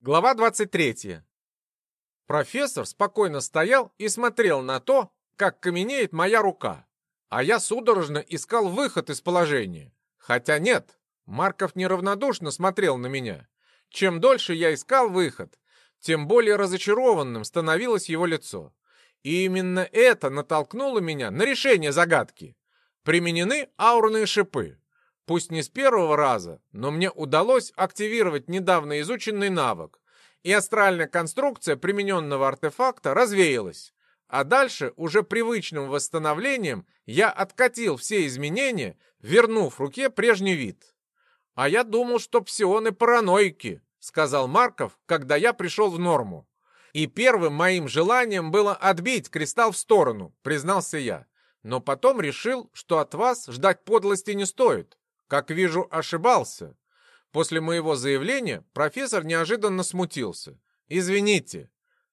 Глава 23. Профессор спокойно стоял и смотрел на то, как каменеет моя рука, а я судорожно искал выход из положения. Хотя нет, Марков неравнодушно смотрел на меня. Чем дольше я искал выход, тем более разочарованным становилось его лицо. И именно это натолкнуло меня на решение загадки. Применены аурные шипы. Пусть не с первого раза, но мне удалось активировать недавно изученный навык, и астральная конструкция примененного артефакта развеялась. А дальше, уже привычным восстановлением, я откатил все изменения, вернув руке прежний вид. «А я думал, что псионы параноики», — сказал Марков, когда я пришел в норму. «И первым моим желанием было отбить кристалл в сторону», — признался я. «Но потом решил, что от вас ждать подлости не стоит. Как вижу, ошибался. После моего заявления профессор неожиданно смутился. Извините.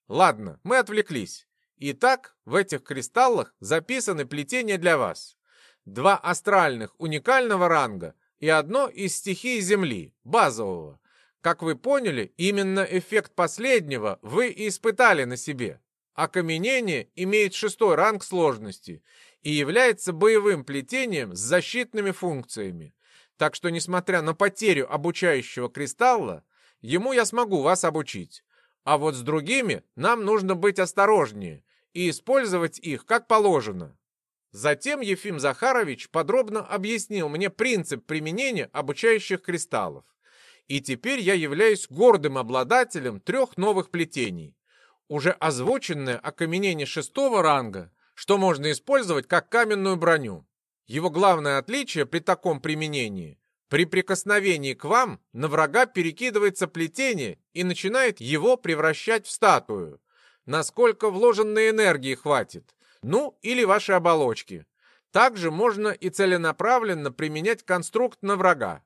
Ладно, мы отвлеклись. Итак, в этих кристаллах записаны плетения для вас. Два астральных уникального ранга и одно из стихий Земли, базового. Как вы поняли, именно эффект последнего вы и испытали на себе. Окаменение имеет шестой ранг сложности и является боевым плетением с защитными функциями. Так что, несмотря на потерю обучающего кристалла, ему я смогу вас обучить. А вот с другими нам нужно быть осторожнее и использовать их как положено. Затем Ефим Захарович подробно объяснил мне принцип применения обучающих кристаллов. И теперь я являюсь гордым обладателем трех новых плетений. Уже озвученное окаменение шестого ранга, что можно использовать как каменную броню. Его главное отличие при таком применении – при прикосновении к вам на врага перекидывается плетение и начинает его превращать в статую. Насколько вложенной энергии хватит, ну или ваши оболочки. Также можно и целенаправленно применять конструкт на врага.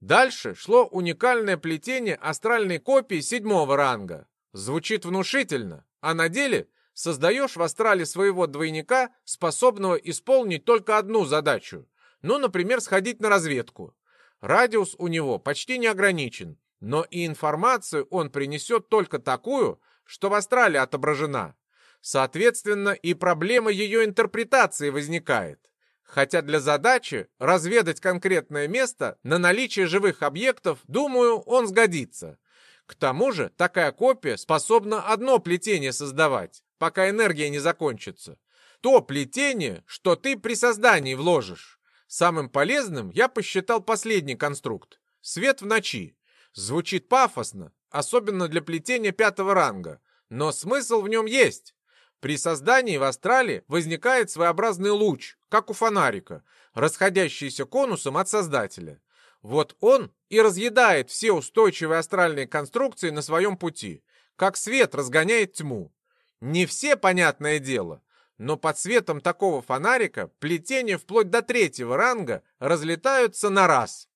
Дальше шло уникальное плетение астральной копии седьмого ранга. Звучит внушительно, а на деле создаешь в астрале своего двойника, способного исполнить только одну задачу. Ну, например, сходить на разведку. Радиус у него почти не ограничен, но и информацию он принесет только такую, что в астрале отображена. Соответственно, и проблема ее интерпретации возникает. Хотя для задачи разведать конкретное место на наличие живых объектов, думаю, он сгодится. К тому же такая копия способна одно плетение создавать, пока энергия не закончится. То плетение, что ты при создании вложишь. Самым полезным я посчитал последний конструкт. Свет в ночи. Звучит пафосно, особенно для плетения пятого ранга, но смысл в нем есть. При создании в астрале возникает своеобразный луч, как у фонарика, расходящийся конусом от создателя. Вот он и разъедает все устойчивые астральные конструкции на своем пути, как свет разгоняет тьму. Не все, понятное дело, но под светом такого фонарика плетения вплоть до третьего ранга разлетаются на раз.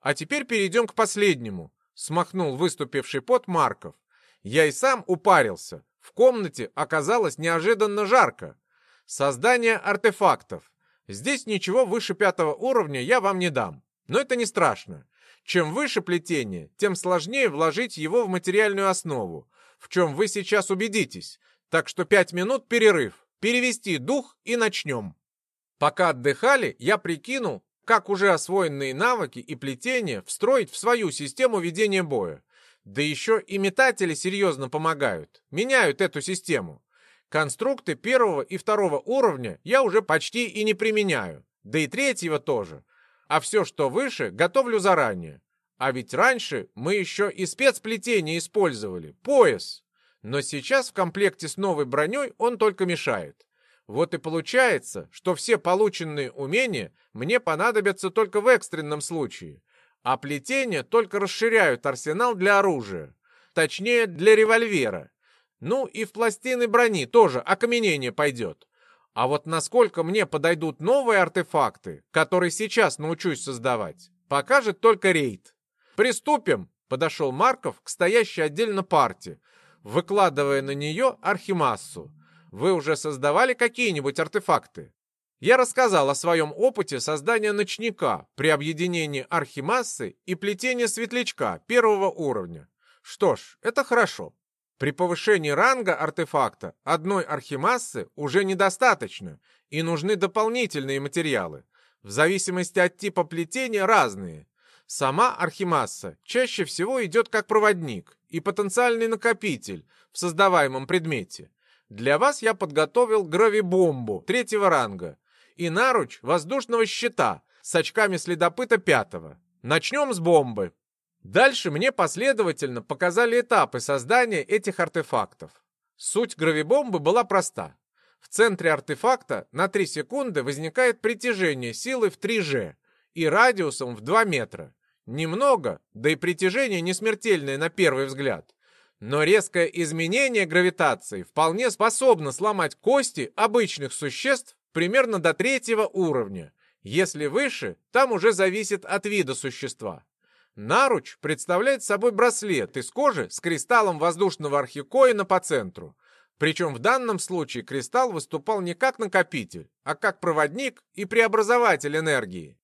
А теперь перейдем к последнему, смахнул выступивший пот Марков. Я и сам упарился. В комнате оказалось неожиданно жарко. Создание артефактов. Здесь ничего выше пятого уровня я вам не дам. Но это не страшно. Чем выше плетение, тем сложнее вложить его в материальную основу, в чем вы сейчас убедитесь. Так что пять минут перерыв, перевести дух и начнем. Пока отдыхали, я прикинул, как уже освоенные навыки и плетения встроить в свою систему ведения боя. Да еще и метатели серьезно помогают, меняют эту систему. Конструкты первого и второго уровня я уже почти и не применяю, да и третьего тоже а все, что выше, готовлю заранее. А ведь раньше мы еще и спецплетение использовали, пояс. Но сейчас в комплекте с новой броней он только мешает. Вот и получается, что все полученные умения мне понадобятся только в экстренном случае, а плетения только расширяют арсенал для оружия, точнее для револьвера. Ну и в пластины брони тоже окаменение пойдет. А вот насколько мне подойдут новые артефакты, которые сейчас научусь создавать, покажет только рейд. Приступим, подошел Марков к стоящей отдельно парте, выкладывая на нее архимассу. Вы уже создавали какие-нибудь артефакты? Я рассказал о своем опыте создания ночника при объединении архимассы и плетения светлячка первого уровня. Что ж, это хорошо. При повышении ранга артефакта одной архимассы уже недостаточно, и нужны дополнительные материалы. В зависимости от типа плетения разные. Сама архимасса чаще всего идет как проводник и потенциальный накопитель в создаваемом предмете. Для вас я подготовил гравибомбу третьего ранга и наруч воздушного щита с очками следопыта пятого. Начнем с бомбы. Дальше мне последовательно показали этапы создания этих артефактов. Суть гравибомбы была проста. В центре артефакта на 3 секунды возникает притяжение силы в 3G и радиусом в 2 метра. Немного, да и притяжение не смертельное на первый взгляд. Но резкое изменение гравитации вполне способно сломать кости обычных существ примерно до третьего уровня. Если выше, там уже зависит от вида существа. Наруч представляет собой браслет из кожи с кристаллом воздушного архикоина по центру. Причем в данном случае кристалл выступал не как накопитель, а как проводник и преобразователь энергии.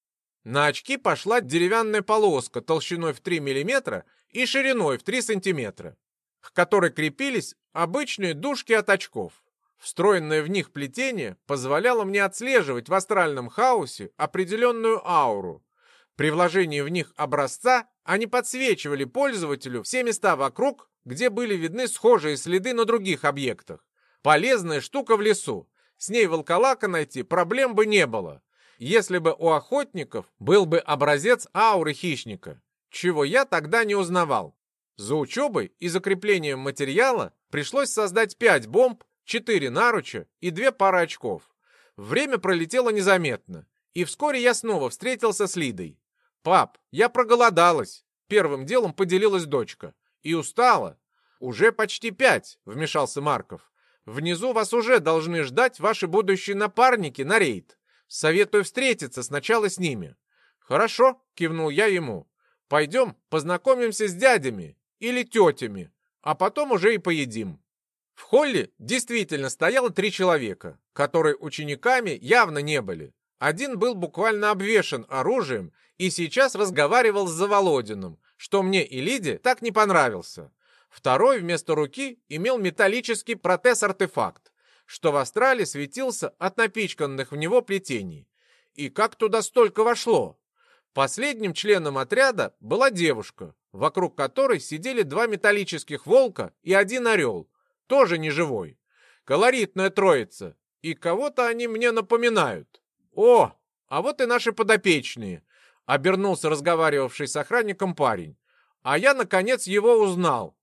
На очки пошла деревянная полоска толщиной в 3 мм и шириной в 3 см, к которой крепились обычные дужки от очков. Встроенное в них плетение позволяло мне отслеживать в астральном хаосе определенную ауру, при вложении в них образца они подсвечивали пользователю все места вокруг, где были видны схожие следы на других объектах. Полезная штука в лесу. С ней волколака найти проблем бы не было. Если бы у охотников был бы образец ауры хищника, чего я тогда не узнавал. За учебой и закреплением материала пришлось создать пять бомб, четыре наруча и две пары очков. Время пролетело незаметно, и вскоре я снова встретился с Лидой. «Пап, я проголодалась!» Первым делом поделилась дочка. «И устала!» «Уже почти пять», — вмешался Марков. «Внизу вас уже должны ждать ваши будущие напарники на рейд. Советую встретиться сначала с ними». «Хорошо», — кивнул я ему. «Пойдем познакомимся с дядями или тетями, а потом уже и поедим». В холле действительно стояло три человека, которые учениками явно не были. Один был буквально обвешан оружием и сейчас разговаривал с Заволодиным, что мне и Лиде так не понравился. Второй вместо руки имел металлический протез-артефакт, что в астрале светился от напичканных в него плетений. И как туда столько вошло? Последним членом отряда была девушка, вокруг которой сидели два металлических волка и один орел, тоже не живой. Колоритная троица, и кого-то они мне напоминают. О, а вот и наши подопечные, Обернулся разговаривавший с охранником парень. А я, наконец, его узнал.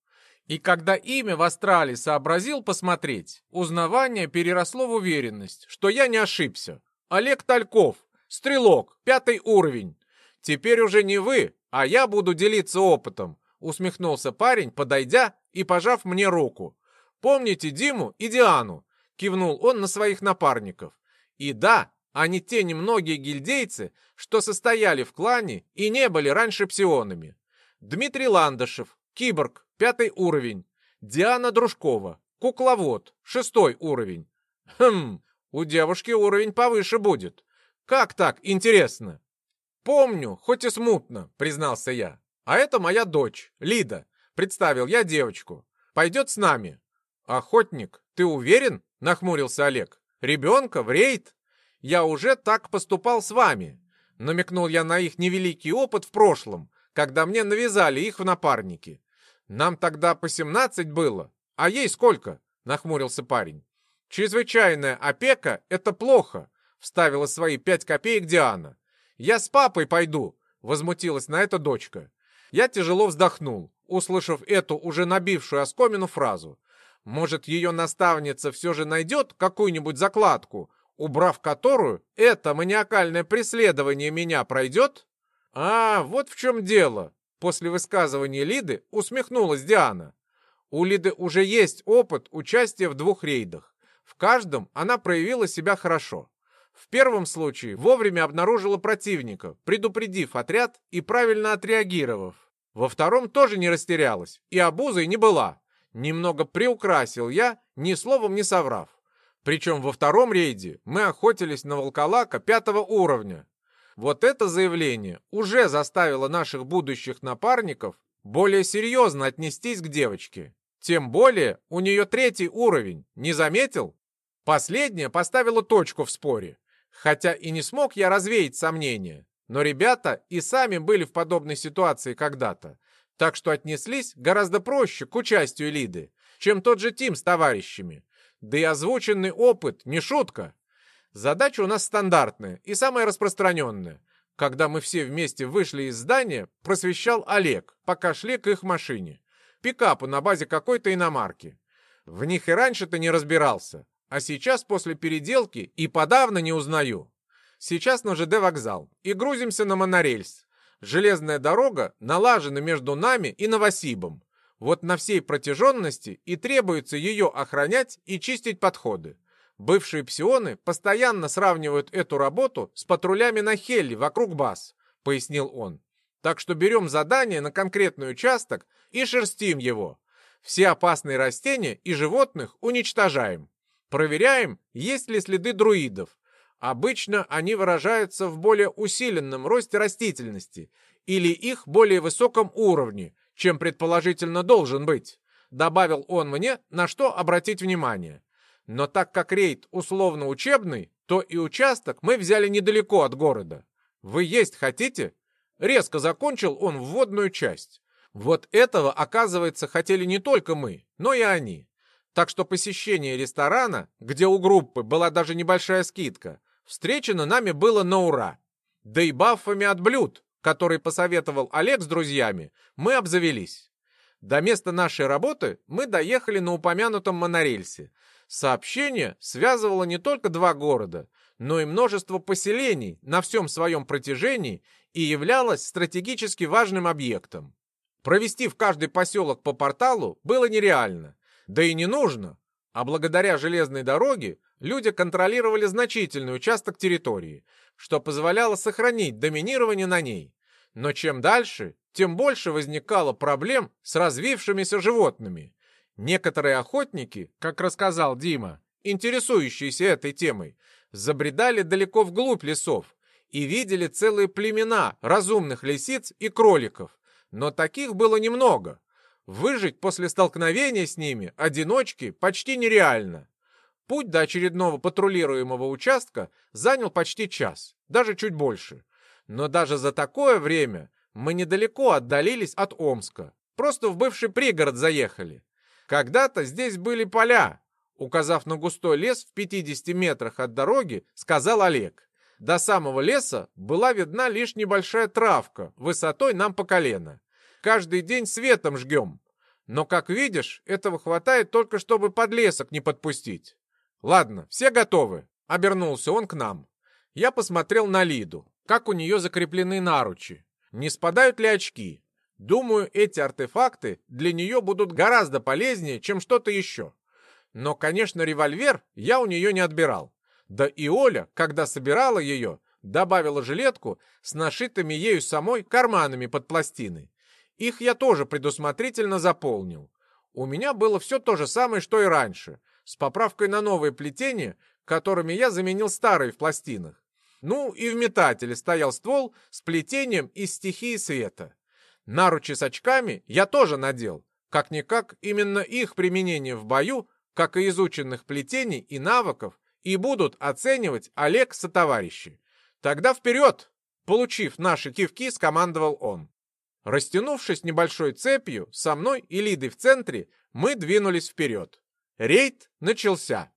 И когда имя в астрале сообразил посмотреть, узнавание переросло в уверенность, что я не ошибся. Олег Тальков, стрелок, пятый уровень. Теперь уже не вы, а я буду делиться опытом, усмехнулся парень, подойдя и пожав мне руку. Помните Диму и Диану? Кивнул он на своих напарников. И да, не те немногие гильдейцы, что состояли в клане и не были раньше псионами. Дмитрий Ландышев, киборг, пятый уровень. Диана Дружкова, кукловод, шестой уровень. Хм, у девушки уровень повыше будет. Как так, интересно? Помню, хоть и смутно, признался я. А это моя дочь, Лида. Представил я девочку. Пойдет с нами. Охотник, ты уверен? Нахмурился Олег. Ребенка в рейд? Я уже так поступал с вами. Намекнул я на их невеликий опыт в прошлом, когда мне навязали их в напарники. Нам тогда по семнадцать было. А ей сколько? Нахмурился парень. Чрезвычайная опека — это плохо, вставила свои пять копеек Диана. Я с папой пойду, возмутилась на это дочка. Я тяжело вздохнул, услышав эту уже набившую оскомину фразу. Может, ее наставница все же найдет какую-нибудь закладку, убрав которую это маниакальное преследование меня пройдет? А, вот в чем дело. После высказывания Лиды усмехнулась Диана. У Лиды уже есть опыт участия в двух рейдах. В каждом она проявила себя хорошо. В первом случае вовремя обнаружила противника, предупредив отряд и правильно отреагировав. Во втором тоже не растерялась и обузой не была. Немного приукрасил я, ни словом не соврав. Причем во втором рейде мы охотились на волколака пятого уровня. Вот это заявление уже заставило наших будущих напарников более серьезно отнестись к девочке. Тем более у нее третий уровень, не заметил? Последняя поставила точку в споре. Хотя и не смог я развеять сомнения. Но ребята и сами были в подобной ситуации когда-то. Так что отнеслись гораздо проще к участию Лиды, чем тот же Тим с товарищами. Да и озвученный опыт не шутка. Задача у нас стандартная и самая распространенная. Когда мы все вместе вышли из здания, просвещал Олег, пока шли к их машине. Пикапу на базе какой-то иномарки. В них и раньше-то не разбирался, а сейчас после переделки и подавно не узнаю. Сейчас на ЖД вокзал и грузимся на монорельс. Железная дорога налажена между нами и Новосибом. Вот на всей протяженности и требуется ее охранять и чистить подходы. Бывшие псионы постоянно сравнивают эту работу с патрулями на Хелли вокруг баз, пояснил он. Так что берем задание на конкретный участок и шерстим его. Все опасные растения и животных уничтожаем. Проверяем, есть ли следы друидов. Обычно они выражаются в более усиленном росте растительности или их более высоком уровне, чем предположительно должен быть. Добавил он мне, на что обратить внимание. Но так как рейд условно учебный, то и участок мы взяли недалеко от города. Вы есть хотите? Резко закончил он вводную часть. Вот этого, оказывается, хотели не только мы, но и они. Так что посещение ресторана, где у группы была даже небольшая скидка, встречено нами было на ура. Да и баффами от блюд, который посоветовал Олег с друзьями, мы обзавелись. До места нашей работы мы доехали на упомянутом монорельсе. Сообщение связывало не только два города, но и множество поселений на всем своем протяжении и являлось стратегически важным объектом. Провести в каждый поселок по порталу было нереально, да и не нужно, а благодаря железной дороге люди контролировали значительный участок территории, что позволяло сохранить доминирование на ней. Но чем дальше, тем больше возникало проблем с развившимися животными. Некоторые охотники, как рассказал Дима, интересующиеся этой темой, забредали далеко вглубь лесов и видели целые племена разумных лисиц и кроликов, но таких было немного. Выжить после столкновения с ними одиночки почти нереально. Путь до очередного патрулируемого участка занял почти час, даже чуть больше. Но даже за такое время мы недалеко отдалились от Омска. Просто в бывший пригород заехали. Когда-то здесь были поля. Указав на густой лес в 50 метрах от дороги, сказал Олег. До самого леса была видна лишь небольшая травка, высотой нам по колено. Каждый день светом жгем. Но, как видишь, этого хватает только, чтобы подлесок не подпустить. Ладно, все готовы. Обернулся он к нам. Я посмотрел на Лиду, как у нее закреплены наручи. Не спадают ли очки? Думаю, эти артефакты для нее будут гораздо полезнее, чем что-то еще. Но, конечно, револьвер я у нее не отбирал. Да и Оля, когда собирала ее, добавила жилетку с нашитыми ею самой карманами под пластины. Их я тоже предусмотрительно заполнил. У меня было все то же самое, что и раньше, с поправкой на новые плетения, которыми я заменил старые в пластинах. Ну и в метателе стоял ствол с плетением из стихии света. Наручи с очками я тоже надел. Как-никак именно их применение в бою, как и изученных плетений и навыков, и будут оценивать Олег со товарищи. Тогда вперед! Получив наши кивки, скомандовал он. Растянувшись небольшой цепью, со мной и Лидой в центре, мы двинулись вперед. Рейд начался.